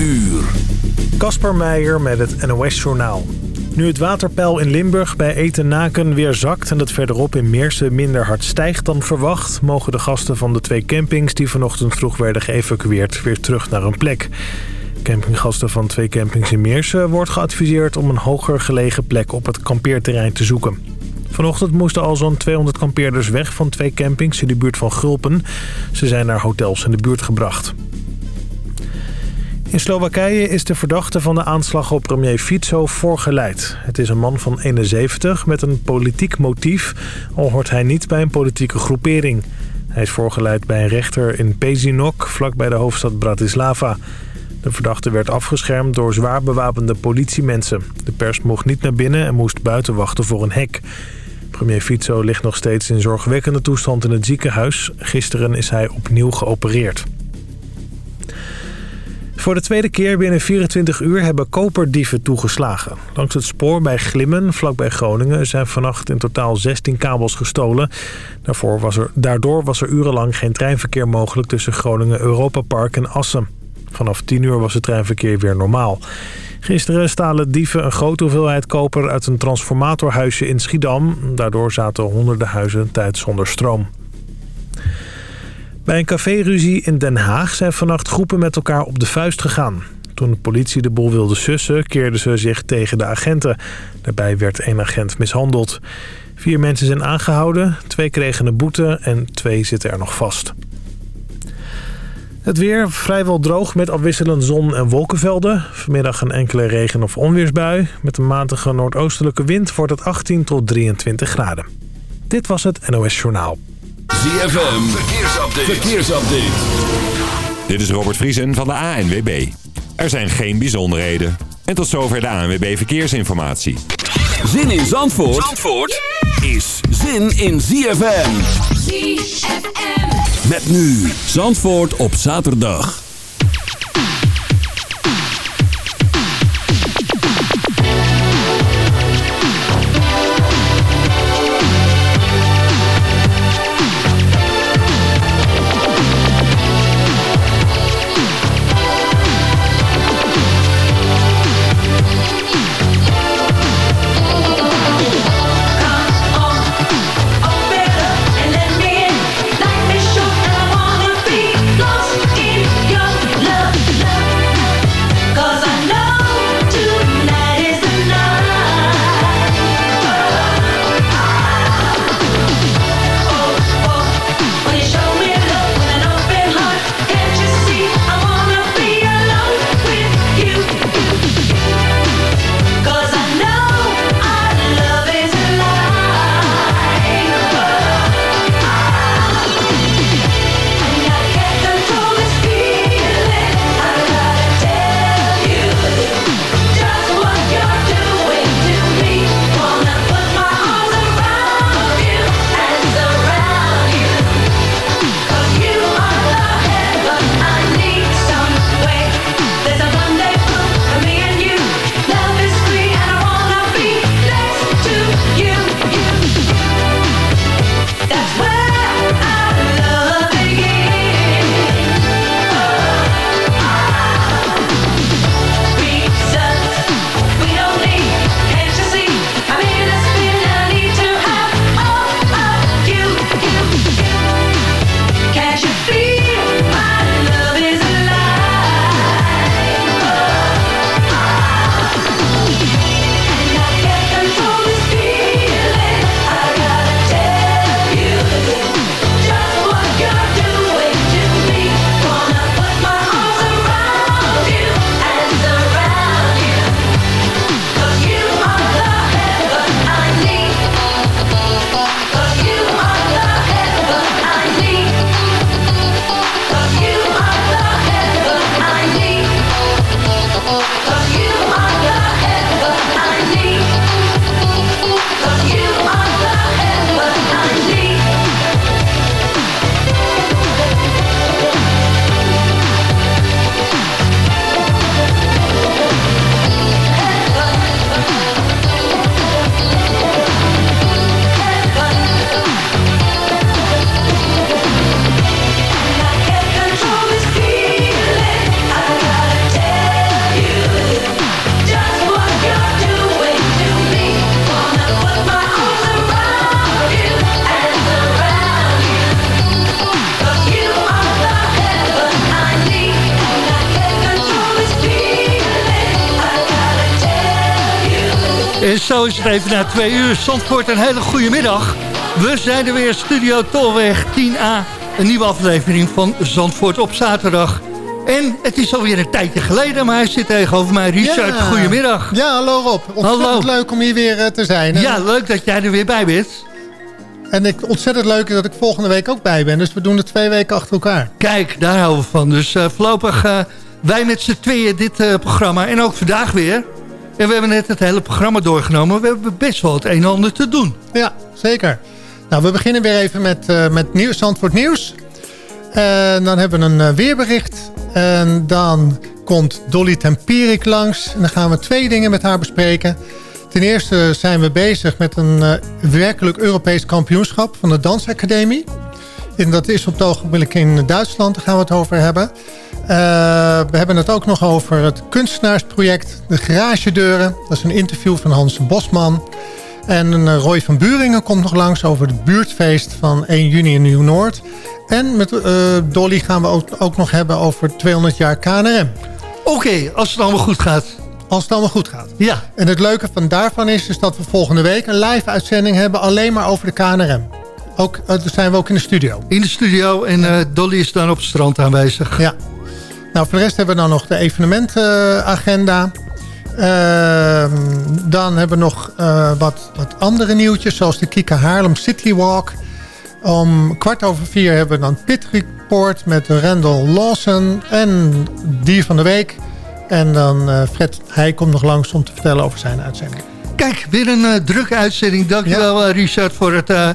uur. Kasper Meijer met het NOS-journaal. Nu het waterpeil in Limburg bij Etenaken weer zakt... en het verderop in Meersen minder hard stijgt dan verwacht... mogen de gasten van de twee campings die vanochtend vroeg werden geëvacueerd... weer terug naar hun plek. Campinggasten van twee campings in Meersen wordt geadviseerd... om een hoger gelegen plek op het kampeerterrein te zoeken. Vanochtend moesten al zo'n 200 kampeerders weg van twee campings in de buurt van Gulpen. Ze zijn naar hotels in de buurt gebracht. In Slowakije is de verdachte van de aanslag op premier Fico voorgeleid. Het is een man van 71 met een politiek motief, al hoort hij niet bij een politieke groepering. Hij is voorgeleid bij een rechter in Pezinok, vlakbij de hoofdstad Bratislava. De verdachte werd afgeschermd door zwaar bewapende politiemensen. De pers mocht niet naar binnen en moest buiten wachten voor een hek. Premier Fico ligt nog steeds in zorgwekkende toestand in het ziekenhuis. Gisteren is hij opnieuw geopereerd. Voor de tweede keer binnen 24 uur hebben koperdieven toegeslagen. Langs het spoor bij Glimmen, vlakbij Groningen, zijn vannacht in totaal 16 kabels gestolen. Daarvoor was er, daardoor was er urenlang geen treinverkeer mogelijk tussen Groningen Europa Park en Assen. Vanaf 10 uur was het treinverkeer weer normaal. Gisteren stalen dieven een grote hoeveelheid koper uit een transformatorhuisje in Schiedam. Daardoor zaten honderden huizen een tijd zonder stroom. Bij een caféruzie in Den Haag zijn vannacht groepen met elkaar op de vuist gegaan. Toen de politie de boel wilde sussen, keerden ze zich tegen de agenten. Daarbij werd één agent mishandeld. Vier mensen zijn aangehouden, twee kregen een boete en twee zitten er nog vast. Het weer vrijwel droog met afwisselend zon en wolkenvelden. Vanmiddag een enkele regen- of onweersbui. Met een matige noordoostelijke wind wordt het 18 tot 23 graden. Dit was het NOS Journaal. ZFM, verkeersupdate. verkeersupdate. Dit is Robert Vriesen van de ANWB. Er zijn geen bijzonderheden. En tot zover de ANWB Verkeersinformatie. Zin in Zandvoort, Zandvoort is zin in ZFM. ZFM. Met nu Zandvoort op zaterdag. Even na twee uur. Zandvoort, een hele goede middag. We zijn er weer, Studio Tolweg 10A. Een nieuwe aflevering van Zandvoort op zaterdag. En het is alweer een tijdje geleden, maar hij zit tegenover mij. Richard, ja. goedemiddag. Ja, hallo Rob. Ontzettend hallo. leuk om hier weer eh, te zijn. Ja, leuk dat jij er weer bij bent. En ik, ontzettend leuk dat ik volgende week ook bij ben. Dus we doen het twee weken achter elkaar. Kijk, daar houden we van. Dus uh, voorlopig uh, wij met z'n tweeën dit uh, programma. En ook vandaag weer. En we hebben net het hele programma doorgenomen. We hebben best wel het een en ander te doen. Ja, zeker. Nou, we beginnen weer even met, met nieuws, Zandvoort Nieuws. Dan hebben we een weerbericht. En dan komt Dolly Tempierik langs. En dan gaan we twee dingen met haar bespreken. Ten eerste zijn we bezig met een uh, werkelijk Europees kampioenschap van de Dansacademie. En dat is op het ogenblik in Duitsland, daar gaan we het over hebben. Uh, we hebben het ook nog over het kunstenaarsproject De Garagedeuren. Dat is een interview van Hans Bosman. En uh, Roy van Buringen komt nog langs over het buurtfeest van 1 juni in Nieuw-Noord. En met Dolly gaan we ook, ook, nog hebben over 200 jaar KNRM. Oké, als het allemaal goed gaat. Als het allemaal goed gaat. Ja. En het leuke van daarvan is, is dat we volgende week een live uitzending hebben alleen maar over de KNRM. Ook, uh, zijn we ook in de studio. In de studio en uh, Dolly is dan op het strand aanwezig. Ja. Nou, voor de rest hebben we dan nog de evenementenagenda. Uh, dan hebben we nog uh, wat, wat andere nieuwtjes, zoals de Kika Haarlem City Walk. Om kwart over vier hebben we dan Pit Report met Randall Lawson en die van de week. En dan Fred, hij komt nog langs om te vertellen over zijn uitzending. Kijk, weer een uh, drukke uitzending. Dankjewel ja. Richard voor het uh,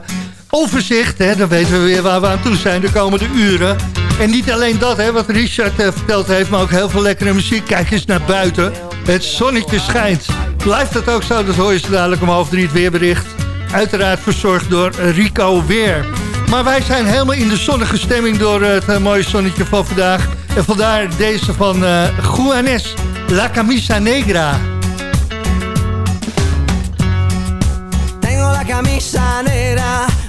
overzicht. Hè. Dan weten we weer waar we aan toe zijn de komende uren. En niet alleen dat, hè, wat Richard verteld heeft, maar ook heel veel lekkere muziek. Kijk eens naar buiten. Het zonnetje schijnt. Blijft dat ook zo, dat hoor je zo dadelijk om half drie het weerbericht. Uiteraard verzorgd door Rico Weer. Maar wij zijn helemaal in de zonnige stemming door het mooie zonnetje van vandaag. En vandaar deze van uh, Juanes, La Camisa Negra. Tengo la camisa negra,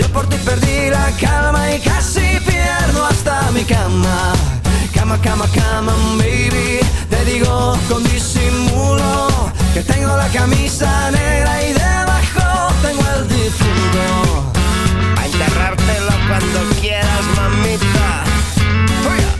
yo por ti perdí la calma y casi pierdo hasta mi cama. Cama cama cama baby. Te digo con disimulo que tengo la camisa negra y debajo tengo el difunto. A enterrártelo cuando quieras mamita. Así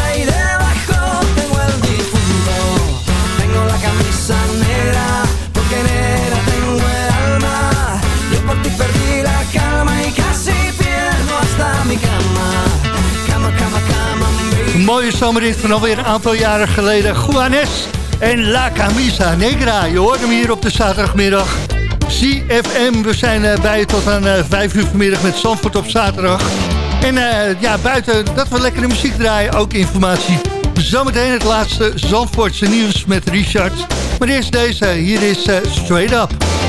mooie zomerrit van alweer een aantal jaren geleden. Juanes en La Camisa Negra. Je hoort hem hier op de zaterdagmiddag. CFM, we zijn eh, bij je tot aan uh, 5 uur vanmiddag met Zandvoort op zaterdag. En uh, ja, buiten dat we lekkere muziek draaien, ook informatie. Zometeen het laatste Zandvoortse nieuws met Richard. Maar eerst deze, hier is Straight Up.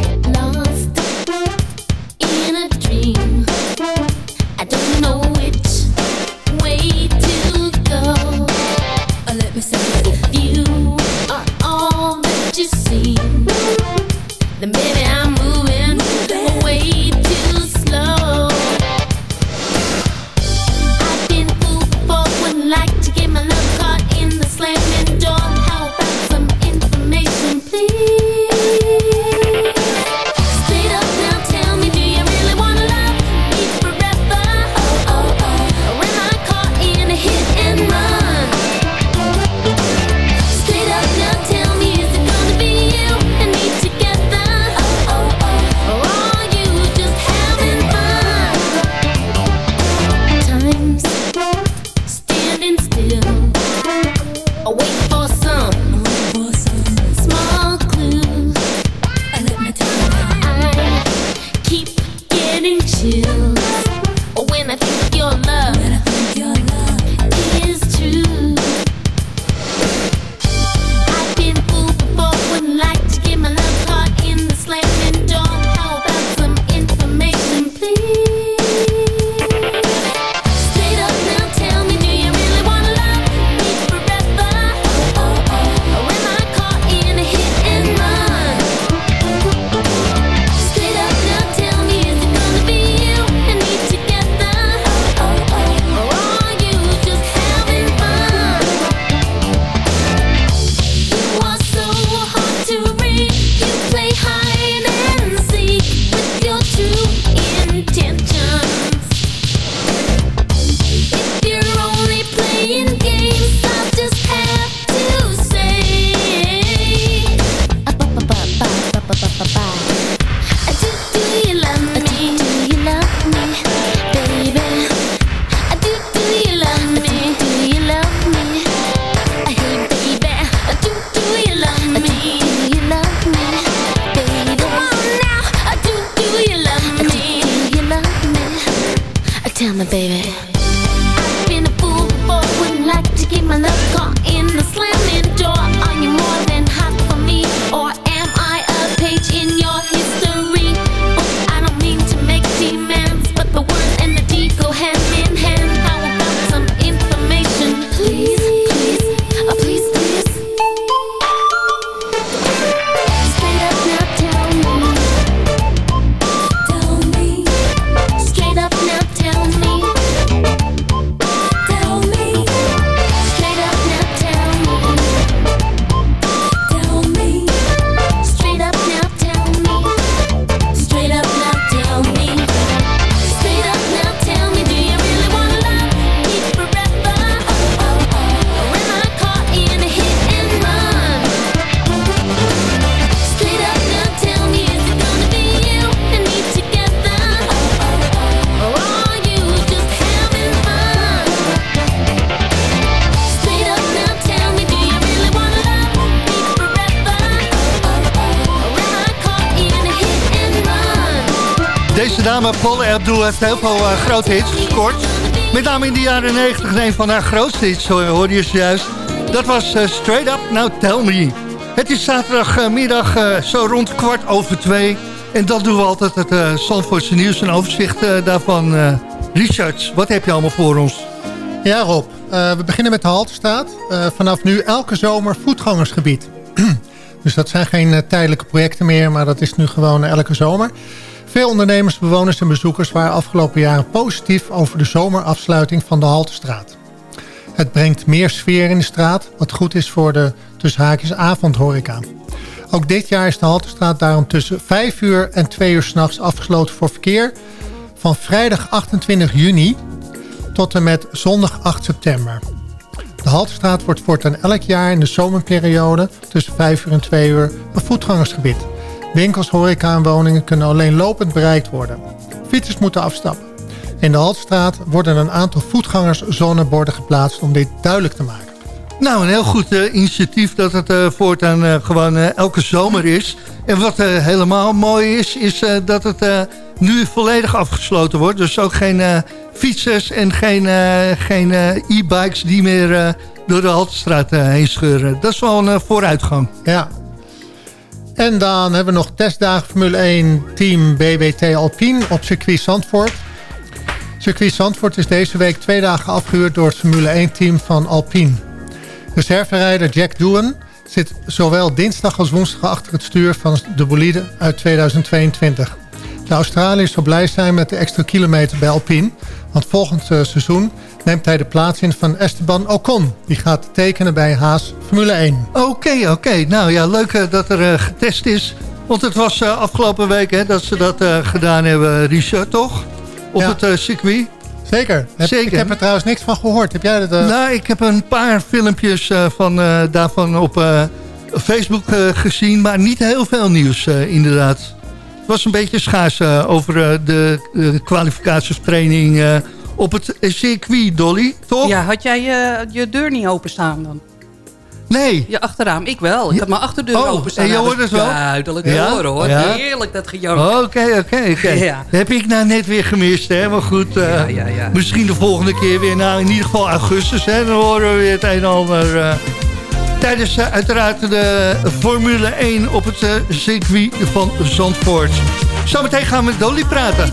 Me? Tell me, baby. Heeft heel veel uh, grote hits gescoord. Met name in de jaren 90 een van haar grootste hits, hoorde je juist. Dat was uh, Straight Up, Now Tell Me. Het is zaterdagmiddag uh, zo rond kwart over twee. En dat doen we altijd, het uh, Zandvoortse nieuws en overzicht daarvan. Richard, wat heb je allemaal voor ons? Ja Rob, we beginnen met de Halterstraat. vanaf nu elke zomer voetgangersgebied. dus dat zijn geen tijdelijke projecten meer, maar dat is nu gewoon elke zomer. Veel ondernemers, bewoners en bezoekers waren afgelopen jaren positief over de zomerafsluiting van de Haltestraat. Het brengt meer sfeer in de straat, wat goed is voor de tussen haakjes avondhoreca. Ook dit jaar is de Haltestraat daarom tussen 5 uur en 2 uur s'nachts afgesloten voor verkeer. Van vrijdag 28 juni tot en met zondag 8 september. De Haltestraat wordt voortaan elk jaar in de zomerperiode tussen 5 uur en 2 uur een voetgangersgebied. Winkels, horeca en woningen kunnen alleen lopend bereikt worden. Fietsers moeten afstappen. In de Haltestraat worden een aantal voetgangerszoneborden geplaatst om dit duidelijk te maken. Nou, een heel goed eh, initiatief dat het eh, voortaan eh, gewoon elke zomer is. En wat helemaal mooi is, is dat het nu volledig afgesloten wordt. Dus ook geen fietsers en geen, geen e-bikes die meer door de Haltestraat heen scheuren. Dat is wel een vooruitgang. Ja. En dan hebben we nog testdagen Formule 1 team BWT Alpine op circuit Zandvoort. Circuit Zandvoort is deze week twee dagen afgehuurd door het Formule 1 team van Alpine. Reserverijder Jack Doohan zit zowel dinsdag als woensdag achter het stuur van de bolide uit 2022. De Australiër zal blij zijn met de extra kilometer bij Alpine, want volgend eh, seizoen neemt hij de plaats in van Esteban Ocon. Die gaat tekenen bij Haas Formule 1. Oké, oké. Nou ja, leuk eh, dat er eh, getest is. Want het was eh, afgelopen week hè, dat ze dat gedaan hebben, Richard, toch? Op Ja. het circuit. Zeker. Heb- Zeker. Ik heb er trouwens niks van gehoord. Heb jij dat? Nou, ik heb een paar filmpjes van, daarvan op Facebook gezien, maar niet heel veel nieuws inderdaad. Het was een beetje schaars over de kwalificatietraining eh, op het circuit, Dolly, toch? Ja, had jij je, je deur niet openstaan dan? Nee. Je achterraam, ik wel. Ik Ja. had mijn achterdeur Oh, openstaan. en je hoorde dat het is wel? Duidelijk Ja? horen hoor. Ja? Heerlijk dat gejank. Oké, oké, oké. Ja. Heb ik nou net weer gemist, hè? Maar goed, eh, Ja, ja, ja. misschien de volgende keer weer. Nou, in ieder geval augustus, hè? Dan horen we weer het een en ander. eh, tijdens eh, uiteraard de Formule 1 op het eh, circuit van Zandvoort. Zometeen gaan we met Dolly praten.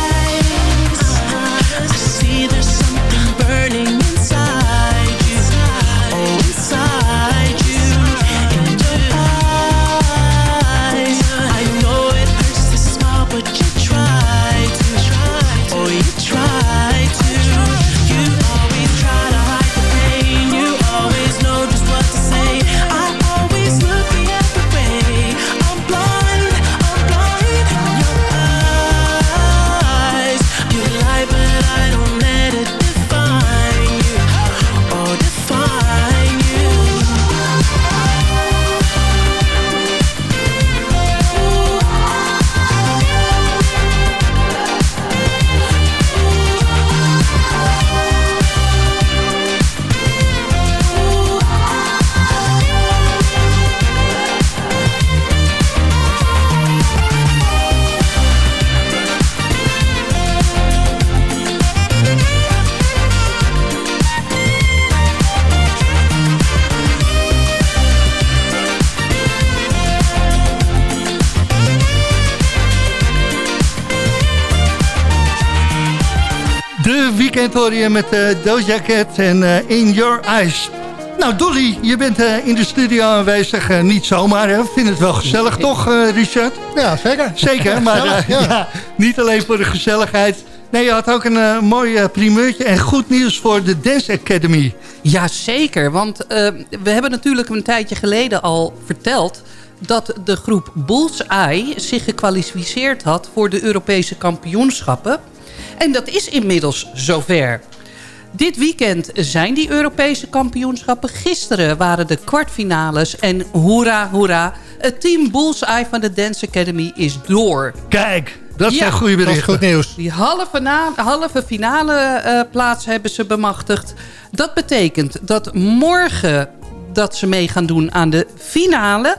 weekend hoor je met eh Doja Cat en eh, In Your Eyes. Nou, Dolly, je bent eh, in de studio aanwezig. eh, niet zomaar, hè? Vind het wel gezellig, toch, eh, Richard? Ja, zeker. Zeker, maar ja. ja, niet alleen voor de gezelligheid. Nee, je had ook een mooi primeurtje en goed nieuws voor de Dance Academy. Jazeker, want eh, we hebben natuurlijk een tijdje geleden al verteld... dat de groep Bullseye zich gekwalificeerd had voor de Europese kampioenschappen. En dat is inmiddels zover. Dit weekend zijn die Europese kampioenschappen. Gisteren waren de kwartfinales en hoera, hoera. Het team Bullseye van de Dance Academy is door. Kijk, dat Ja, zijn goede Dat is berichten. goed nieuws. Die halve, na, halve finale eh, plaats hebben ze bemachtigd. Dat betekent dat morgen dat ze mee gaan doen aan de finale.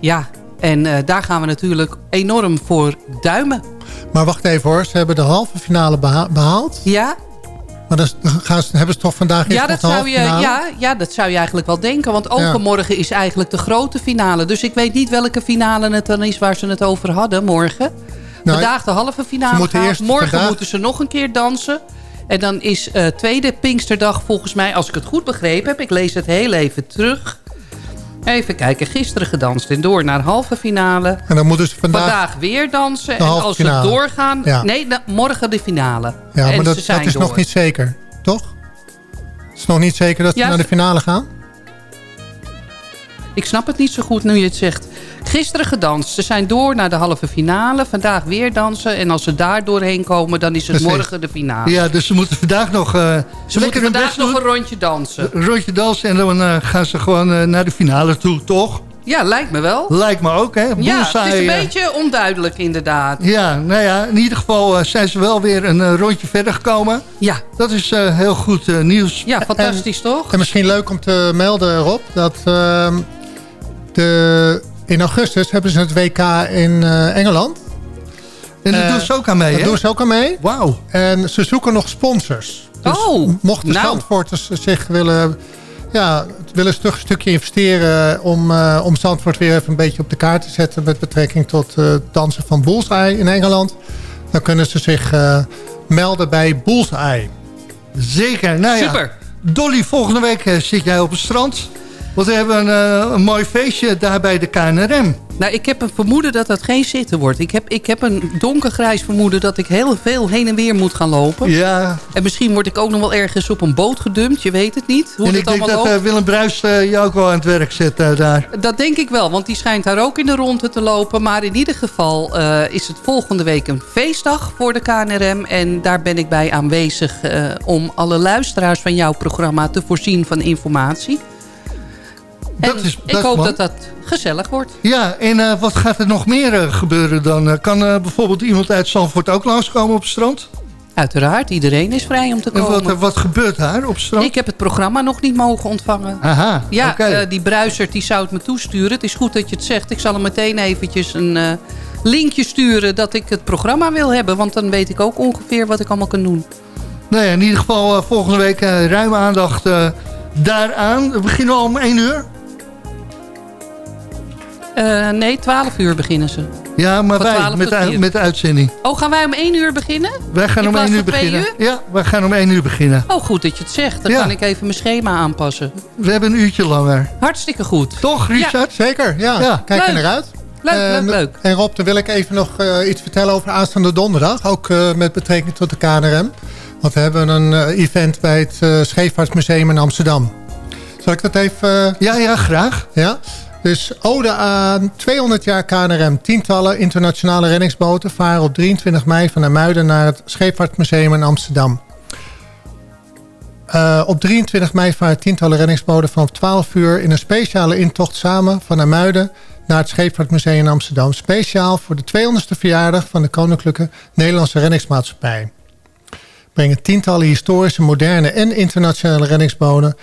Ja, en eh, daar gaan we natuurlijk enorm voor duimen. Maar wacht even hoor, ze hebben de halve finale beha- behaald. Ja, Maar dan gaan ze, hebben ze toch vandaag ja, dat zou halve je, finale? ja, ja, dat zou je eigenlijk wel denken. Want Ja. overmorgen is eigenlijk de grote finale. Dus ik weet niet welke finale het dan is waar ze het over hadden morgen. Nou, vandaag de halve finale Morgen vandaag- moeten ze nog een keer dansen. En dan is eh, tweede Pinksterdag volgens mij, als ik het goed begrepen heb. Ik lees het heel even terug. Even kijken, gisteren gedanst en door naar halve finale. En dan moeten ze vandaag... Vandaag weer dansen. En als ze doorgaan... Ja. Nee, morgen de finale. ja, en maar dat, is door. nog niet zeker, toch? Het is nog niet zeker dat ze naar de finale gaan? Ik snap het niet zo goed nu je het zegt. Gisteren gedanst. Ze zijn door naar de halve finale. Vandaag weer dansen. En als ze daar doorheen komen, dan is het Precies. morgen de finale. Ja, dus ze moeten vandaag nog eh ze moeten vandaag best nog doen. een rondje dansen. Een rondje dansen en dan eh, gaan ze gewoon eh, naar de finale toe, toch? Ja, lijkt me wel. Lijkt me ook, hè? Ja, het is een beetje onduidelijk inderdaad. Ja, nou ja, in ieder geval zijn ze wel weer een rondje verder gekomen. Ja, Dat is eh, heel goed nieuws. ja fantastisch toch? En misschien leuk om te melden, Rob, dat ehm, de, in augustus hebben ze het WK in eh, Engeland. En daar Eh, doen ze ook aan mee, hè? doen ze ook aan mee. Wauw. En ze zoeken nog sponsors. Dus Oh, mochten nou. Zandvoorters zich willen, ja, willen een stukje investeren... Om, eh, om Zandvoort weer even een beetje op de kaart te zetten... met betrekking tot het dansen van Bullseye in Engeland... dan kunnen ze zich melden bij Bullseye. Zeker. Nou ja, Super. Dolly, volgende week zit jij op het strand. Want we hebben een, eh, een mooi feestje daar bij de KNRM. Nou, ik heb een vermoeden dat dat geen zitten wordt. Ik heb, ik heb een donkergrijs vermoeden dat ik heel veel heen en weer moet gaan lopen. Ja, En misschien word ik ook nog wel ergens op een boot gedumpt. Je weet het niet, hoe en ik denk dat eh, Willem Bruis eh, je ook wel aan het werk zet daar. Dat denk ik wel, want die schijnt daar ook in de ronde te lopen. Maar in ieder geval is het volgende week een feestdag voor de KNRM. En daar ben ik bij aanwezig om alle luisteraars van jouw programma te voorzien van informatie. Dat En is- dat ik hoop dat dat gezellig wordt. Ja, en eh, wat gaat er nog meer eh, gebeuren dan? Eh, kan bijvoorbeeld iemand uit Zandvoort ook langskomen op het strand? Uiteraard, iedereen is vrij om te En komen. wat, eh, wat gebeurt daar op het strand? Ik heb het programma nog niet mogen ontvangen. Aha, Ja, oké. die bruisert die zou het me toesturen. Het is goed dat je het zegt. Ik zal hem meteen eventjes een linkje sturen dat ik het programma wil hebben. Want dan weet ik ook ongeveer wat ik allemaal kan doen. Nou ja, in ieder geval volgende week eh, ruime aandacht daaraan. We beginnen al om 1 uur. Eh, nee, 12 uur beginnen ze. Ja, maar Van wij 12 met, tot de- 4. met de uitzending. Oh, gaan wij om 1 uur beginnen? Wij gaan om plaats 1 uur beginnen. Ja, wij gaan om 1 uur beginnen. Oh, goed dat je het zegt. Dan Ja. kan ik even mijn schema aanpassen. We hebben een uurtje langer. Hartstikke goed. Toch, Richard? Zeker, ja. Ja. Kijk er Leuk. naar uit. Leuk, En- leuk, leuk. En Rob, dan wil ik even nog eh, iets vertellen over aanstaande donderdag. Ook eh, met betrekking tot de KNRM. Want we hebben een eh, event bij het eh, Scheepvaartmuseum in Amsterdam. Zal ik dat even... eh, Ja, ja, graag. ja? Dus ode aan 200 jaar KNRM. Tientallen internationale reddingsboten varen op 23 mei van Muiden naar het Scheepvaartmuseum in Amsterdam. Eh, op 23 mei varen tientallen reddingsboten vanaf 12 uur in een speciale intocht samen van Muiden naar het Scheepvaartmuseum in Amsterdam. Speciaal voor de 200ste verjaardag van de Koninklijke Nederlandse Reddingsmaatschappij. Brengen tientallen historische, moderne en internationale reddingsboten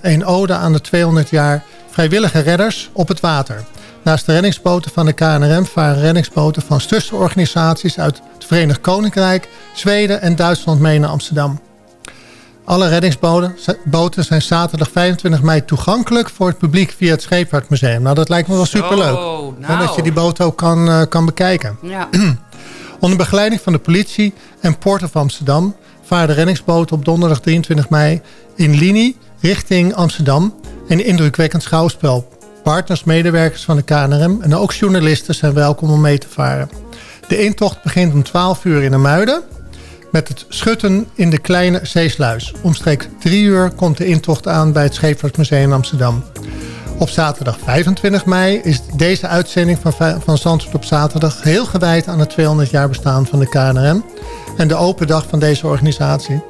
een ode aan de 200 jaar vrijwillige redders op het water. Naast de reddingsboten van de KNRM varen reddingsboten van zusterorganisaties uit het Verenigd Koninkrijk, Zweden en Duitsland mee naar Amsterdam. Alle reddingsboten boten zijn zaterdag 25 mei toegankelijk voor het publiek via het Scheepvaartmuseum. Nou, dat lijkt me wel superleuk. Hè, nou. Dat je die boot ook kan, eh, kan bekijken. Ja. Onder begeleiding van de politie en Port of Amsterdam... vaarde reddingsboot op donderdag 23 mei in linie richting Amsterdam. Een indrukwekkend schouwspel. Partners, medewerkers van de KNRM en ook journalisten zijn welkom om mee te varen. De intocht begint om 12 uur in de Muiden met het schutten in de kleine zeesluis. Omstreeks 3 uur komt de intocht aan bij het Scheepvaartmuseum in Amsterdam. Op zaterdag 25 mei is deze uitzending van, van Zandvoort op zaterdag... heel gewijd aan het 200 jaar bestaan van de KNRM... en de open dag van deze organisatie.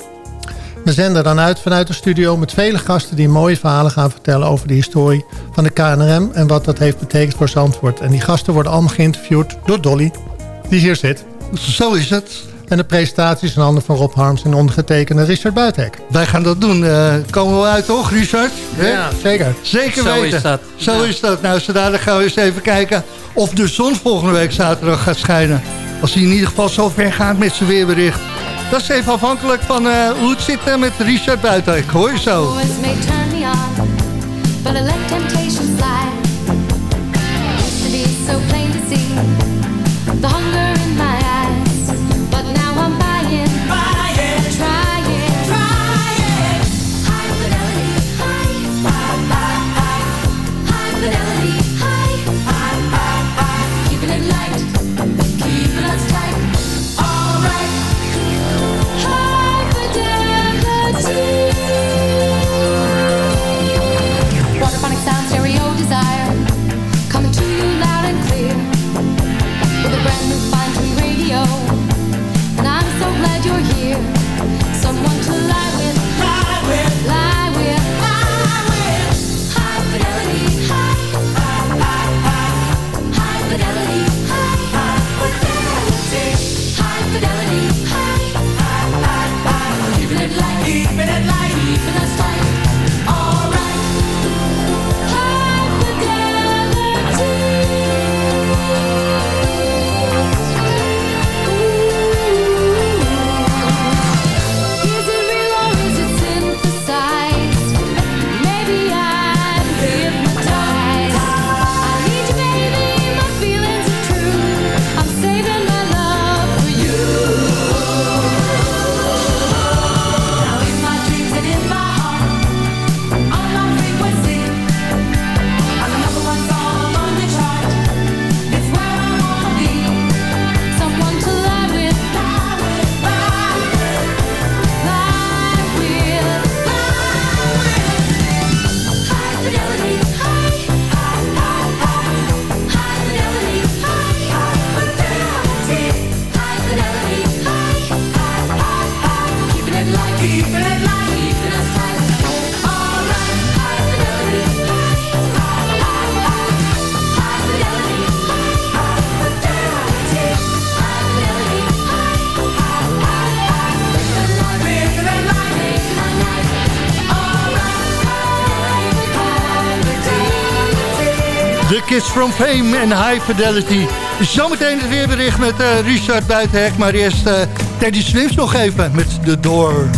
We zenden dan uit vanuit de studio met vele gasten... die mooie verhalen gaan vertellen over de historie van de KNRM... en wat dat heeft betekend voor Zandvoort. En die gasten worden allemaal geïnterviewd door Dolly, die hier zit. Zo is het. En de presentaties in handen van Rob Harms en ondergetekende Richard Buitenhek. Wij gaan dat doen. Uh, komen we uit, toch, Richard? Ja, zeker. Zeker Zo weten. is dat. Zo Ja. is dat. Nou, zodanig gaan we eens even kijken of de zon volgende week zaterdag gaat schijnen. Als hij in ieder geval zo ver gaat met zijn weerbericht. Dat is even afhankelijk van eh, hoe het zit eh, met Richard Buitenhek. Hoor je zo. So plain to see Fame en High Fidelity. Zometeen het weerbericht met eh, Richard Buitenhek. Maar eerst eh, Teddy Swims nog even met The Door.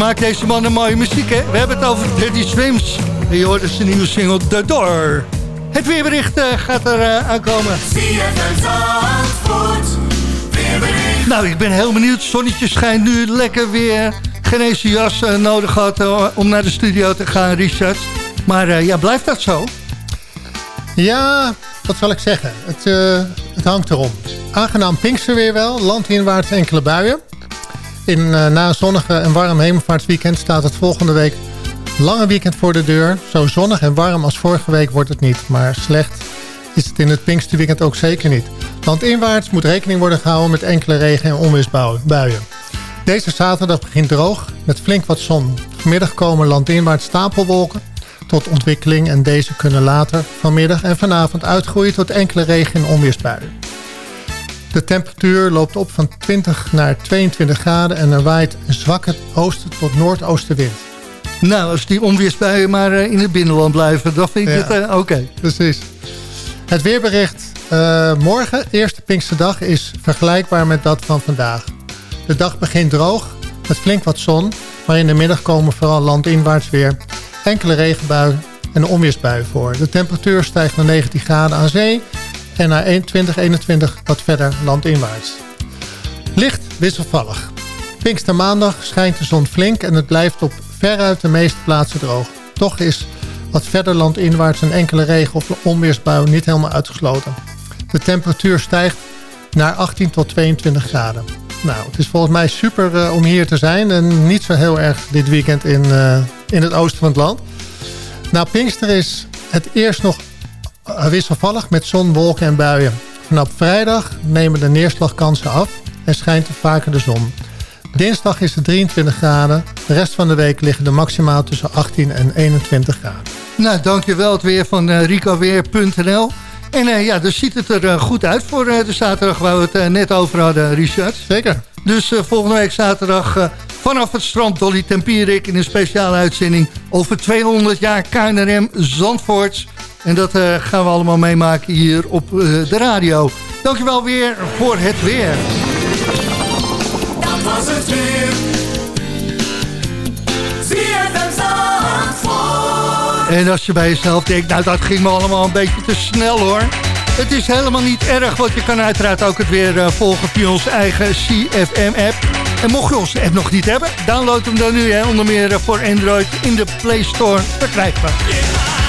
Maakt deze man een mooie muziek, hè? We hebben het over Daddy Swims. En je hoort dus de nieuwe single The Door. Het weerbericht eh, gaat er eh, aankomen. Nou, ik ben heel benieuwd. Zonnetje schijnt nu lekker weer. Geen eens een jas eh, nodig eh, om naar de studio te gaan, Richard. Maar ja, blijft dat zo? Ja, wat zal ik zeggen? Het, het hangt erom. Aangenaam Pinkster weer wel. Landinwaarts enkele buien. In, eh, na een zonnige en warm hemelvaartsweekend staat het volgende week lange weekend voor de deur. Zo zonnig en warm als vorige week wordt het niet. Maar slecht is het in het Pinksterweekend ook zeker niet. Landinwaarts moet rekening worden gehouden met enkele regen- en onweersbuien. Deze zaterdag begint droog met flink wat zon. Vanmiddag komen landinwaarts stapelwolken tot ontwikkeling... en deze kunnen later vanmiddag en vanavond uitgroeien tot enkele regen- en onweersbuien. De temperatuur loopt op van 20 naar 22 graden... en er waait een zwakke oosten tot noordoostenwind. Nou, als die onweersbuien maar eh, in het binnenland blijven, dan vind ik Ja. het eh, oké. Precies. Het weerbericht eh, morgen, eerste Pinksterdag, is vergelijkbaar met dat van vandaag. De dag begint droog, met flink wat zon, maar in de middag komen vooral landinwaarts weer enkele regenbuien en onweersbuien voor. De temperatuur stijgt naar 19 graden aan zee en naar 21, 21 wat verder landinwaarts. Licht wisselvallig. Pinkstermaandag schijnt de zon flink en het blijft op veruit de meeste plaatsen droog. Toch is wat verder landinwaarts een enkele regen- of onweersbui niet helemaal uitgesloten. De temperatuur stijgt naar 18 tot 22 graden. Nou, het is volgens mij super eh, om hier te zijn en niet zo heel erg dit weekend in, eh, in het oosten van het land. Nou, Pinkster is het eerst nog wisselvallig met zon, wolken en buien. Vanaf vrijdag nemen de neerslagkansen af en schijnt er vaker de zon. Dinsdag is het 23 graden. De rest van de week liggen de maximaal tussen 18 en 21 graden. Nou, dankjewel het weer van eh, ricoweer.nl. En eh, ja, dus ziet het er eh, goed uit voor de zaterdag waar we het net over hadden, Richard. Zeker. Dus volgende week zaterdag vanaf het strand Dolly Tempierik... in een speciale uitzending over 200 jaar KNRM Zandvoort. En dat eh, gaan we allemaal meemaken hier op eh, de radio. Dankjewel weer voor het weer. Dat was het weer. En als je bij jezelf denkt, nou dat ging me allemaal een beetje te snel hoor. Het is helemaal niet erg, want je kan uiteraard ook het weer eh, volgen via onze eigen CFM-app. En mocht je onze app nog niet hebben, download hem dan nu hè, onder meer eh, voor Android in de Play Store verkrijgbaar.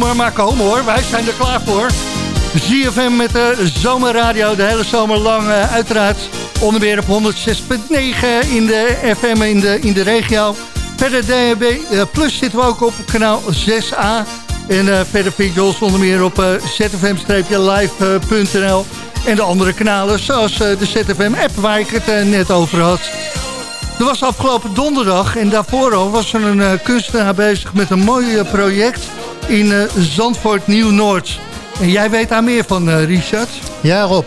maar komen hoor. Wij zijn er klaar voor. ZFM met de zomerradio de hele zomer lang. Eh, uiteraard onder meer op 106.9 in de FM in de, in de regio. Verder DHB eh, Plus zitten we ook op kanaal 6A. En uh, verder Pink onder meer op zfm-live.nl. En de andere kanalen zoals de ZFM-app waar ik het net over had. Er was afgelopen donderdag en daarvoor al was er een kunstenaar bezig met een mooi project in eh, Zandvoort Nieuw-Noord. En jij weet daar meer van, eh, Richard? Ja, Rob.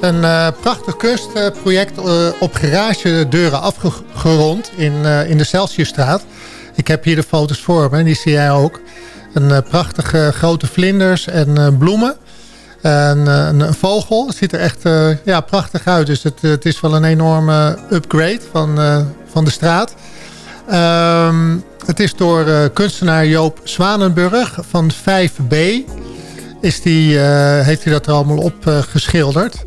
Een eh, prachtig kunstproject eh, op garagedeuren afgerond in, in de Celsiusstraat. Ik heb hier de foto's voor me en die zie jij ook. Een prachtige grote vlinders en bloemen. En een, een vogel. Het ziet er echt ja, prachtig uit. Dus het, het is wel een enorme upgrade van, van de straat. Ehm, het is door eh, kunstenaar Joop Zwanenburg van 5B. Is die, eh, heeft hij dat er allemaal op eh, geschilderd.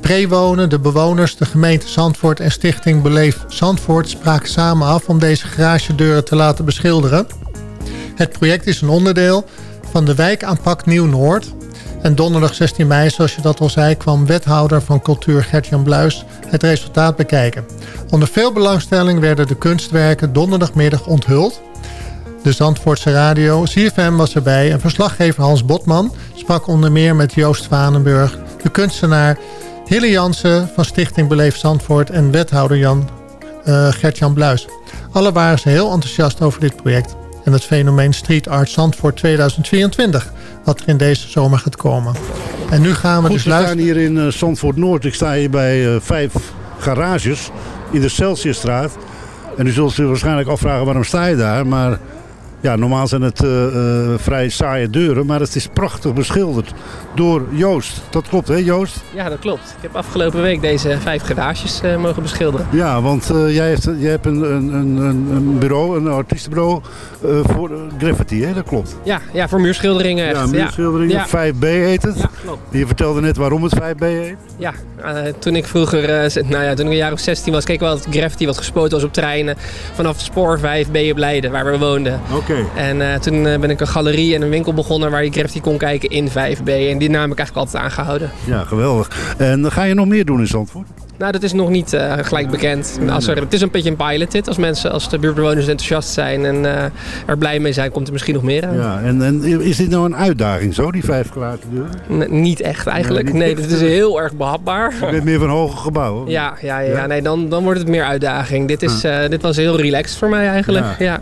Prewonen, de bewoners, de gemeente Zandvoort en stichting Beleef Zandvoort spraken samen af om deze garagedeuren te laten beschilderen. Het project is een onderdeel van de wijkaanpak Nieuw-Noord. En donderdag 16 mei, zoals je dat al zei, kwam wethouder van cultuur Gert-Jan Bluis het resultaat bekijken. Onder veel belangstelling werden de kunstwerken donderdagmiddag onthuld. De Zandvoortse radio, CFM was erbij en verslaggever Hans Botman sprak onder meer met Joost Vanenburg, de kunstenaar Hille Jansen van Stichting Beleef Zandvoort en wethouder Jan, eh, Gert-Jan Bluis. Alle waren ze heel enthousiast over dit project en het fenomeen Street Art Zandvoort 2024, wat er in deze zomer gaat komen. En nu gaan we Goed, dus we staan luisteren. hier in eh, Zandvoort Noord. Ik sta hier bij eh, vijf garages in de Celsiusstraat. En u zult zich waarschijnlijk afvragen waarom sta je daar. Maar ja, normaal zijn het eh, eh, vrij saaie deuren. Maar het is prachtig beschilderd door Joost. Dat klopt hè Joost? Ja, dat klopt. Ik heb afgelopen week deze vijf garages eh, mogen beschilderen. Ja, want jij, heeft, jij hebt een, een, een, een- bureau, een artiestenbureau voor graffiti hè? Dat klopt. Ja, ja voor muurschilderingen echt. Ja, muurschilderingen. Ja. 5B heet het. Ja, klopt. Je vertelde net waarom het 5B heet. Ja, toen ik vroeger, nou ja, toen ik een jaar of 16 was, keek ik wel het graffiti wat gespoten was op treinen. Vanaf spoor 5 ben je op Leiden, waar we woonden. Oké. En eh, toen eh, ben ik een galerie en een winkel begonnen waar je graffiti kon kijken in 5B. En die naam heb ik eigenlijk altijd aangehouden. Ja, geweldig. En dan ga je nog meer doen in Zandvoort? Nou, dat is nog niet eh, gelijk bekend. Als er, het is een beetje een pilot dit. Als mensen, als de buurtbewoners enthousiast zijn en eh, er blij mee zijn, komt er misschien nog meer aan. Ja, en, en is dit nou een uitdaging zo, die vijf glazen deuren? N- niet echt eigenlijk. Nee, dit echt. is heel erg behapbaar. Je bent meer van hoge gebouwen? Ja, ja, ja, Ja? nee, dan, dan wordt het meer uitdaging. Dit, is, eh, dit was heel relaxed voor mij eigenlijk. Ja. Ja.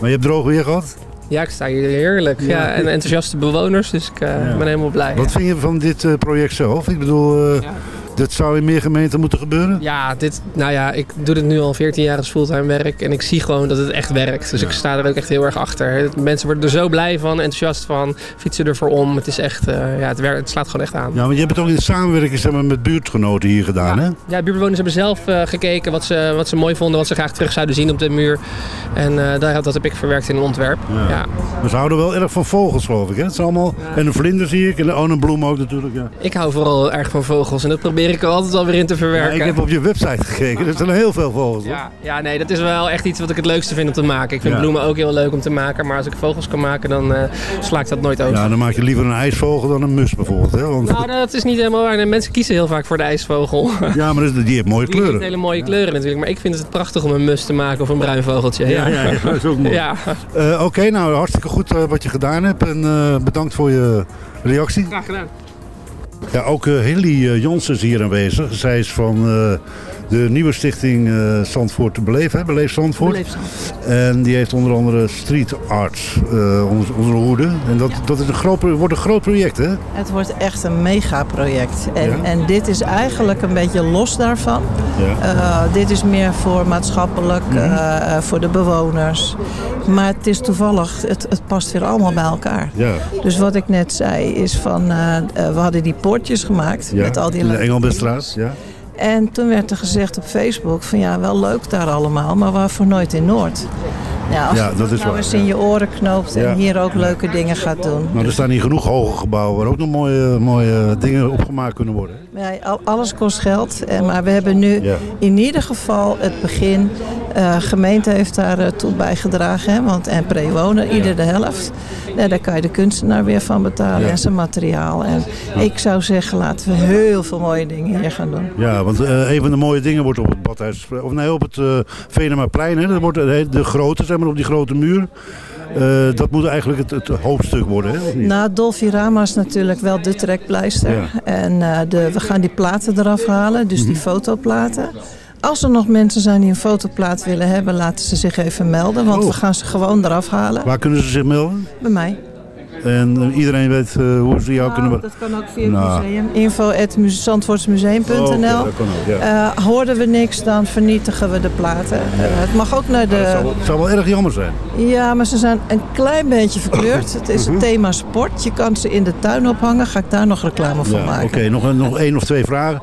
Maar je hebt droog weer gehad? Ja, ik sta hier heerlijk. Ja. Ja. en enthousiaste bewoners, dus ik Ja. ben helemaal blij. Wat vind je van dit eh, project zelf? Ik bedoel, eh, dat zou in meer gemeenten moeten gebeuren? Ja, dit, nou ja, ik doe dit nu al 14 jaar als fulltime werk en ik zie gewoon dat het echt werkt. Dus ik sta er ook echt heel erg achter. Mensen worden er zo blij van, enthousiast van, fietsen ervoor om. Het is echt, eh, ja, het, werkt, het slaat gewoon echt aan. Ja, want je hebt het ook in samenwerking zeg maar, met buurtgenoten hier gedaan, hè? Ja, buurtbewoners hebben zelf eh, gekeken wat ze, wat ze mooi vonden, wat ze graag terug zouden zien op de muur. En eh, daar, dat heb ik verwerkt in een ontwerp. Ja. Maar ze houden wel erg van vogels, geloof ik, hè? Het is allemaal... En een vlinder zie ik, en oh, een bloem ook natuurlijk, ja. Ik hou vooral erg van vogels en dat probeer ik er altijd wel weer in te Ja, verwerken. ik heb op je website gekeken, er zijn heel veel vogels. Ja, ja, nee, dat is wel echt iets wat ik het leukste vind om te maken. Ik vind Ja. bloemen ook heel leuk om te maken, maar als ik vogels kan maken, dan eh, sla ik dat nooit over. Ja, dan maak je liever een ijsvogel dan een mus bijvoorbeeld, hè? Want, Nou, dat is niet helemaal waar. Mensen kiezen heel vaak voor de ijsvogel. ja, maar dat- die heeft mooie Die heeft kleuren. hele mooie kleuren natuurlijk. Maar ik vind het prachtig om een mus te maken of een bruin vogeltje. Ja, ja, ja, dat is ook mooi. Ja. Eh, Oké, nou hartstikke goed eh, wat je gedaan hebt en bedankt voor je reactie. Graag gedaan. Ja, ook eh Hilly eh, Jansen is hier aanwezig. Zij is van eh, de nieuwe stichting eh Zandvoort te beleven, hè? Beleef Zandvoort. Beleef En die heeft onder andere street arts eh onder, onder de hoede. En dat, dat is een groot, wordt een groot project, hè? Het wordt echt een megaproject. En, Ja. en dit is eigenlijk een beetje los daarvan. Ja. Eh, dit is meer voor maatschappelijk, Mhm. eh, eh, voor de bewoners. Maar het is toevallig, het, het past weer allemaal bij elkaar. Ja. Dus wat ik net zei is van, eh, eh, we hadden die gemaakt ja. met al die de Engelbestraat, ja. En toen werd er gezegd op Facebook van ja, wel leuk daar allemaal, maar waarvoor nooit in Noord? Ja, als Ja, je dat is nou waar, eens in je oren knoopt en Ja. hier ook leuke dingen gaat doen. Nou, er staan hier genoeg hoge gebouwen waar ook nog mooie, mooie dingen opgemaakt kunnen worden. Ja, al- alles kost geld, eh, maar we hebben nu Ja. in ieder geval het begin. eh gemeente heeft daar eh, toe bijgedragen, hè, want en pre-wonen, ieder de helft. Ja, daar kan je de kunstenaar weer van betalen en zijn materiaal. En ik zou zeggen, laten we heel veel mooie dingen hier gaan doen. Ja, want een van de mooie dingen wordt op het Badhuis, of nee, op het eh Venemaplein, hè, dat wordt de, de grote, zeg maar, op die grote muur. Eh, dat moet eigenlijk het, het hoofdstuk worden, hè? Nou, Dolfirama is natuurlijk wel de trekpleister. Ja. En eh, de, we gaan die platen eraf halen, dus Mhm. die fotoplaten. als er nog mensen zijn die een fotoplaat willen hebben, laten ze zich even melden. Want Oh. we gaan ze gewoon eraf halen. Waar kunnen ze zich melden? Bij mij. En eh, iedereen weet eh, hoe ze jou kunnen... Nou, dat kan ook via het Nou. museum. Info at mu- zandvoortsmuseum.nl. Oh, ja. Eh, hoorden we niks, dan vernietigen we de platen. Het mag ook naar de... het zou wel erg jammer zijn. Ja, maar ze zijn een klein beetje verkleurd. Het is het Mhm. thema sport. Je kan ze in de tuin ophangen. Ga ik daar nog reclame Ja, maken. Oké, nog, nog één of twee vragen.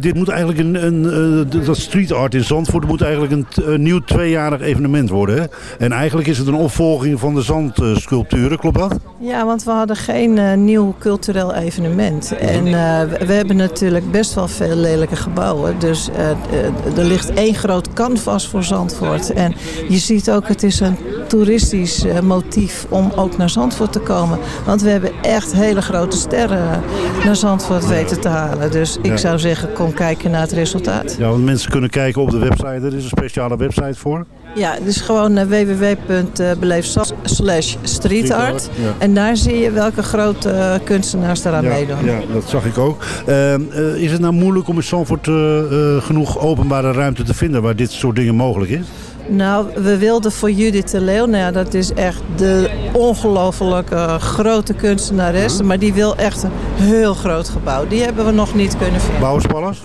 Dit moet eigenlijk een, een dat street art in Zandvoort moet eigenlijk een, nieuw tweejarig evenement worden. Hè? En eigenlijk is het een opvolging van de zandsculpturen, klopt dat? Ja, want we hadden geen eh, nieuw cultureel evenement. En eh, we, hebben natuurlijk best wel veel lelijke gebouwen. Dus eh, er ligt één groot canvas voor Zandvoort. En je ziet ook, het is een toeristisch eh, motief om ook naar Zandvoort te komen. Want we hebben echt hele grote sterren naar Zandvoort weten te halen. Dus ik Ja. zou zeggen, kom kijken naar het resultaat. Ja, want mensen kunnen kijken op de website. Er is een speciale website voor. Ja, het is gewoon www.beleefzand.streetart. Ja. En daar zie je welke grote eh, kunstenaars daaraan ja, meedoen. ja, dat zag ik ook. Ehm, eh, is het nou moeilijk om in Zandvoort eh, eh, genoeg openbare ruimte te vinden waar dit soort dingen mogelijk is? Nou, we wilden voor Judith de Leeuw, nou ja, dat is echt de ongelofelijke grote kunstenares. Maar die wil echt een heel groot gebouw. Die hebben we nog niet kunnen vinden. Bouwspallers?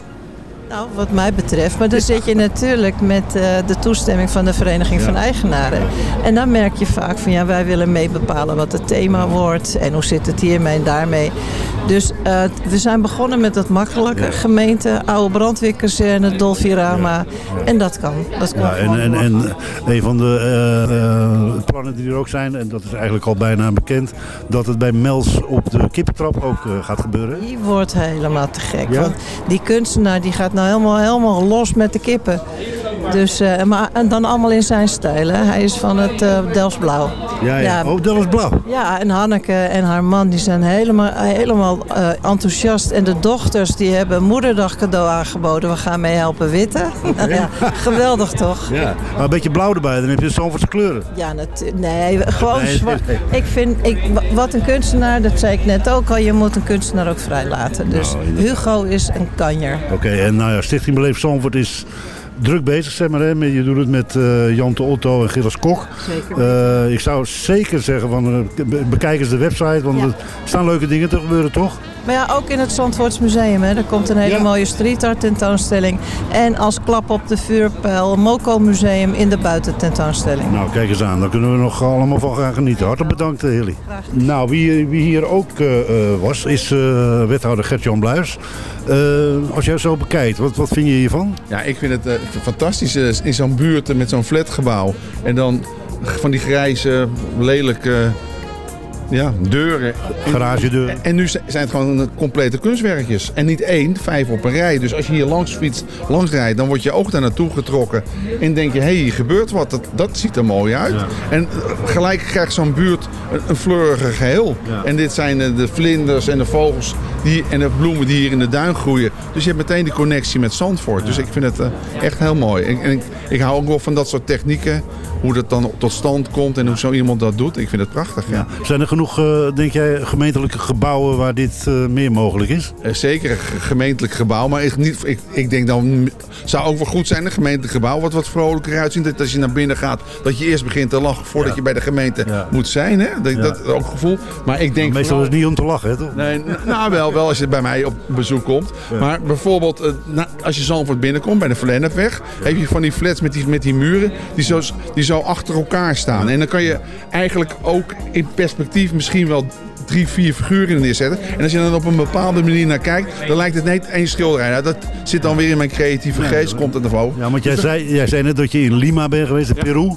Nou, wat mij betreft. Maar dan zit je natuurlijk met eh, de toestemming van de Vereniging van Eigenaren. En dan merk je vaak van ja, wij willen mee bepalen wat het thema wordt. En hoe zit het hiermee en daarmee. Dus eh, we zijn begonnen met het makkelijke. Gemeente, oude brandweerkazerne, Dolfirama. En dat kan. Dat kan Ja, en, en, en een van de eh, plannen die er ook zijn, en dat is eigenlijk al bijna bekend, dat het bij Mels op de kippentrap ook gaat gebeuren. Die wordt helemaal te gek. Ja? Want die kunstenaar die gaat nou helemaal, helemaal los met de kippen. Dus, eh, maar, en dan allemaal in zijn stijl. Hè. Hij is van het eh Delftsblauw. Ja, ja. Oh, was blauw. Ja, en Hanneke en haar man die zijn helemaal, helemaal eh, enthousiast. En de dochters die hebben moederdag cadeau aangeboden. We gaan mee helpen witten. ja, geweldig toch? Ja, maar een beetje blauw erbij, dan heb je Zandvoortse kleuren. Ja, nee, gewoon Nee, zwart. Ik vind, ik, wa- wat een kunstenaar, dat zei ik net ook al, je moet een kunstenaar ook vrij laten. Dus Nou. Hugo is een kanjer. Oké, en nou ja, Stichting Beleef Zandvoort is druk bezig, zeg maar. Hè. Je doet het met eh Jan de Otto en Gilles Kok. Zeker. Eh, ik zou zeker zeggen, van, eh, be- bekijk eens de website, want Ja. er staan leuke dingen te gebeuren, toch? Maar ja, ook in het Zandvoorts Museum. Hè. Er komt een hele Ja. mooie street art tentoonstelling. En als klap op de vuurpijl, Moco Museum in de buitententoonstelling. Nou, kijk eens aan. Daar kunnen we nog allemaal van gaan genieten. Hartelijk bedankt, eh, Hilly. Nou, wie, wie hier ook eh, eh, was, is eh, wethouder Gert-Jan Bluis. Eh, als jij zo bekijkt, wat, wat vind je hiervan? Ja, ik vind het fantastisch in zo'n buurt met zo'n flatgebouw. En dan van die grijze, lelijke ja, deuren. Garagedeuren. En, en nu zijn het gewoon complete kunstwerkjes. En niet één, vijf op een rij. Dus als je hier langs fietst, langs rijdt, dan wordt je oog daar naartoe getrokken. En denk je, hé, hey, hier gebeurt wat. Dat, dat ziet er mooi uit. En eh, gelijk krijgt zo'n buurt een, een fleurige geheel. En dit zijn de vlinders en de vogels die, en de bloemen die hier in de duin groeien. Dus je hebt meteen die connectie met Zandvoort. Dus ik vind het eh, echt heel mooi. En, en ik, ik hou ook wel van dat soort technieken. Hoe dat dan tot stand komt en hoe zo iemand dat doet. Ik vind het prachtig, ja. Zijn er genoeg, eh, denk jij, gemeentelijke gebouwen waar dit eh, meer mogelijk is? Eh, zeker een ge- gemeentelijk gebouw. Maar ik, niet, ik, ik denk dan zou ook wel goed zijn een gemeentelijk gebouw. Wat wat vrolijker uitzien. Dat als je naar binnen gaat, dat je eerst begint te lachen voordat je bij de gemeente moet zijn. Hè? Dat, dat ook gevoel. Maar ik denk Meestal is het niet om te lachen, hè, toch? Nee, nou wel, wel als je bij mij op bezoek komt. Maar bijvoorbeeld na- als je Zandvoort binnenkomt bij de Verlennepweg, heb je van die flats met die, met die muren die zo, die zo achter elkaar staan. En dan kan je eigenlijk ook in perspectief misschien wel drie, vier figuren neerzetten. En als je dan op een bepaalde manier naar kijkt, dan lijkt het net één schilderij. Nou, dat zit dan weer in mijn creatieve geest, komt het ervoor. Ja, want jij zei, jij zei net dat je in Lima bent geweest, in Peru.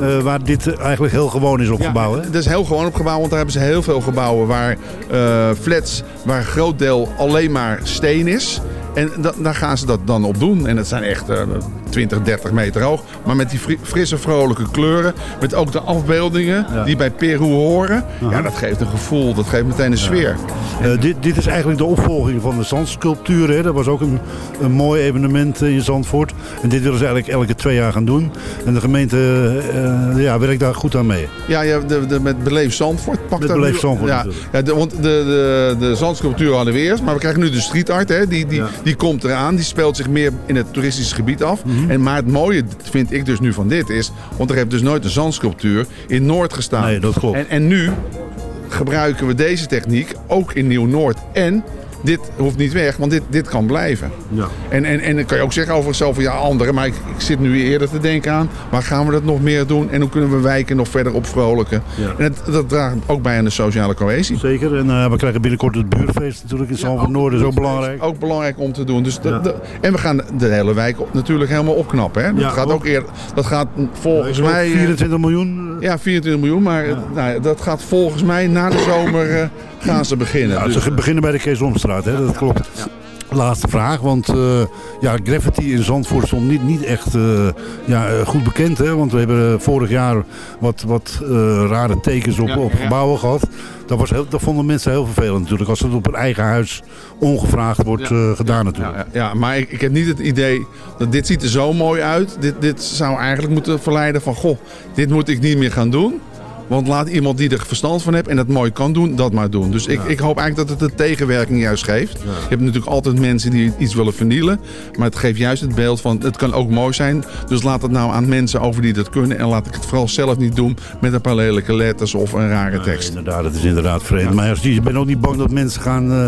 eh, waar dit eigenlijk heel gewoon is opgebouwd, hè? Dat is heel gewoon opgebouwd, want daar hebben ze heel veel gebouwen waar eh, flats, waar een groot deel alleen maar steen is. En da- daar gaan ze dat dan op doen. En dat zijn echt eh, 20, 30 meter hoog. Maar met die fri- frisse, vrolijke kleuren. Met ook de afbeeldingen die bij Peru horen. Ja, dat geeft een gevoel. Dat geeft meteen een sfeer. Eh, dit, dit is eigenlijk de opvolging van de zandsculptuur. Hè. Dat was ook een, een mooi evenement in Zandvoort. En dit willen ze eigenlijk elke twee jaar gaan doen. En de gemeente eh, ja, werkt daar goed aan mee. Ja, ja de, de, met Beleef Zandvoort. Pakt Met Beleef nu- Zandvoort Ja, ja de, want de, de, de zandsculptuur hadden we eerst. Maar we krijgen nu de street art. Hè, die, die, die komt eraan. Die speelt zich meer in het toeristische gebied af. Mhm. en, maar het mooie vind ik dus nu van dit is... Want er heeft dus nooit een zandsculptuur in Noord gestaan. Nee, dat klopt. En, en nu gebruiken we deze techniek ook in Nieuw-Noord. En dit hoeft niet weg, want dit, dit kan blijven. Ja. En, en, en dan kan je ook zeggen over zelf ja, anderen. Maar ik, ik zit nu eerder te denken aan... waar gaan we dat nog meer doen? En hoe kunnen we wijken nog verder opvrolijken? Ja. En dat, dat draagt ook bij aan de sociale cohesie. Zeker. En eh, we krijgen binnenkort het buurfeest natuurlijk in Zandvoort Noord. Dat is ook belangrijk. Ook belangrijk om te doen. Dus Ja. dat- en we gaan de hele wijk natuurlijk helemaal opknappen. Hè? Dat Ja, gaat ook. eerder. Dat gaat volgens mij. eh, 24 miljoen. Ja, 24 miljoen. Maar nou, ja, dat gaat volgens mij na de zomer eh, gaan ze beginnen. Ja, Dus- ze beginnen bij de Kees Omstraat, hè? dat klopt. Laatste vraag, want eh, ja, graffiti in Zandvoort stond niet, niet echt eh, ja, goed bekend. Hè? Want we hebben vorig jaar wat, wat rare tekens op, op gebouwen gehad. Dat, was heel, dat vonden mensen heel vervelend natuurlijk. Als het op een eigen huis ongevraagd wordt eh, gedaan natuurlijk. Ja, ja, maar ik, ik heb niet het idee dat dit ziet er zo mooi uit. Dit, dit zou eigenlijk moeten verleiden van, goh, dit moet ik niet meer gaan doen. Want laat iemand die er verstand van heeft en dat mooi kan doen, dat maar doen. Dus ik, ik hoop eigenlijk dat het een tegenwerking juist geeft. Je hebt natuurlijk altijd mensen die iets willen vernielen. Maar het geeft juist het beeld van, het kan ook mooi zijn. Dus laat het nou aan mensen over die dat kunnen. En laat ik het vooral zelf niet doen met een paar lelijke letters of een rare tekst. inderdaad, het is inderdaad vreemd. Maar als, je bent ook niet bang dat mensen gaan eh,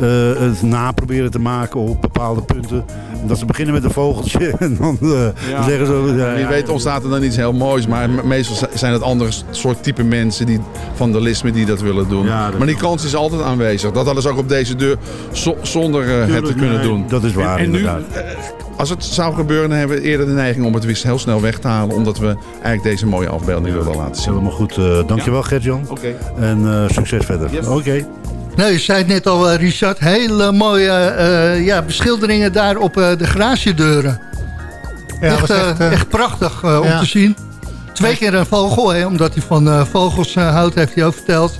eh, het naproberen te maken op bepaalde punten. Dat ze beginnen met een vogeltje en dan eh, Ja. zeggen ze... ja, Wie weet ontstaat er dan iets heel moois. Maar me- meestal zi- zijn het andere soort type mensen die, vandalisme die dat willen doen. Ja, dat maar die kans is altijd aanwezig. Dat hadden ze ook op deze deur zo- zonder eh, het te kunnen nee, doen. dat is waar, En, en nu, inderdaad. als het zou gebeuren, dan hebben we eerder de neiging om het weer heel snel weg te halen. Omdat we eigenlijk deze mooie afbeelding willen laten zien. Helemaal goed. dankjewel Gert-Jan. Oké. En eh, succes verder. Yes. Oké. Nou, je zei het net al, eh, Richard. Hele mooie eh, ja, beschilderingen daar op eh, de garagedeuren. Ja, echt, eh, echt, eh, echt prachtig eh, om ja. te zien. Twee keer een vogel, hè, omdat hij van eh, vogels eh, houdt, heeft hij ook verteld.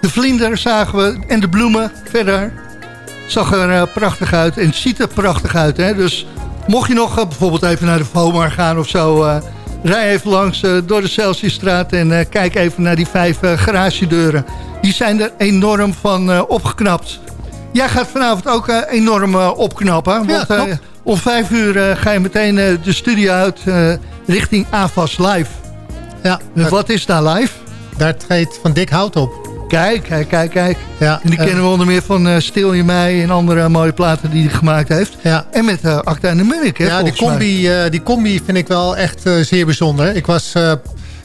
De vlinder zagen we en de bloemen verder. Zag er eh, prachtig uit en het ziet er prachtig uit. Hè? Dus mocht je nog eh, bijvoorbeeld even naar de Vomar gaan of zo... eh, rij even langs eh, door de Celsiusstraat en eh, kijk even naar die vijf eh, garagedeuren. Die zijn er enorm van eh, opgeknapt. Jij gaat vanavond ook eh, enorm eh, opknappen. Want klopt. om vijf uur ga je meteen de studio uit richting AVAS Live. Ja, Dus wat is daar live? Daar treedt Van Dik Hout op. Kijk, kijk, kijk, kijk. Ja, En die kennen we onder meer van eh, Stil je mij en andere mooie platen die hij gemaakt heeft. Ja. En met Acta en de Munnik, hè, Ja, die combi, die combi vind ik wel echt zeer bijzonder. Ik was,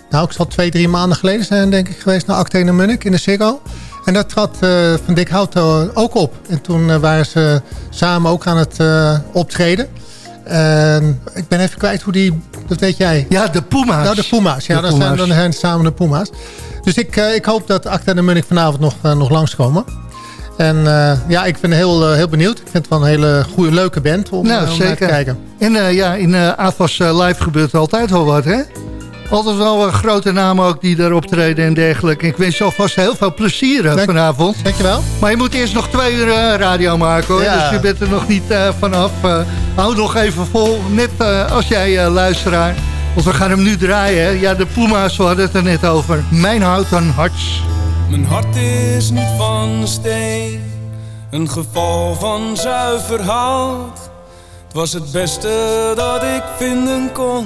nou ik zal twee, drie maanden geleden zijn denk ik geweest naar Actene Munnik in de Ziggo. En daar trad eh, Van Dik Hout eh, ook op. En toen eh, waren ze samen ook aan het optreden. En ik ben even kwijt hoe die, dat weet jij. Ja, de Puma's. Nou, de Puma's. Ja, De dat zijn, dan zijn samen de Puma's. Dus ik, ik hoop dat Acta en Munnik vanavond nog, nog langskomen. En ja, ik ben heel, heel benieuwd. Ik vind het wel een hele goede, leuke band om, Nou, om naar te kijken. En ja, in AVAS eh, Live gebeurt er altijd wel wat, hè? Altijd wel eh, grote namen ook die daar optreden en dergelijke. Ik wens je alvast heel veel plezier eh, Dank- vanavond. Dankjewel. Maar je moet eerst nog twee uur eh, radio maken, hoor. Ja. Dus je bent er nog niet eh, vanaf. Eh, hou nog even vol, net eh, als jij eh, luisteraar. Want we gaan hem nu draaien, hè. Ja, de Puma's, we hadden het er net over. Mijn houten hart. Mijn hart is niet van steen, een geval van zuiver hout. Het was het beste dat ik vinden kon,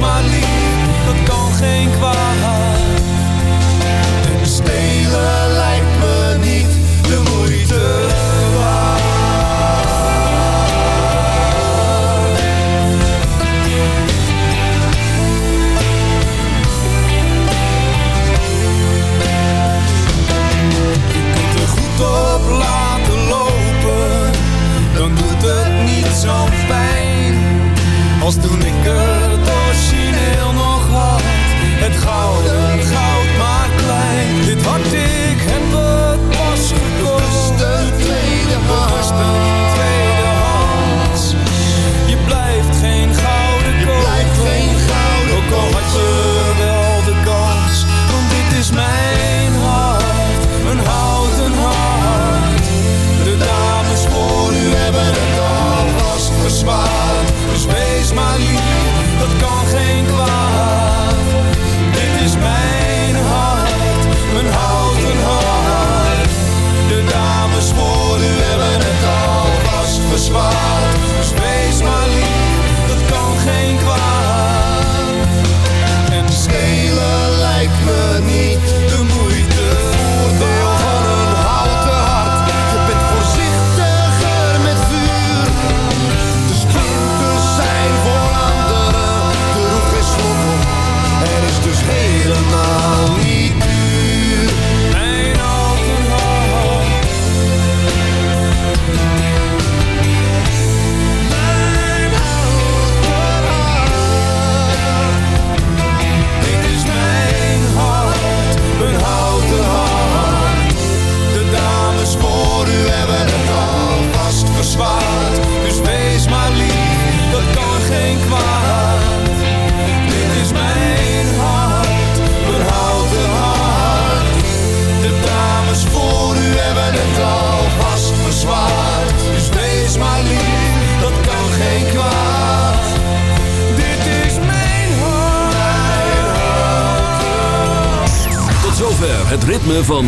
maar lief, dat kan geen kwaad. En stelen lijkt me niet de moeite waard. Je kunt er goed op laten lopen, dan doet het niet zo pijn als toen Stone.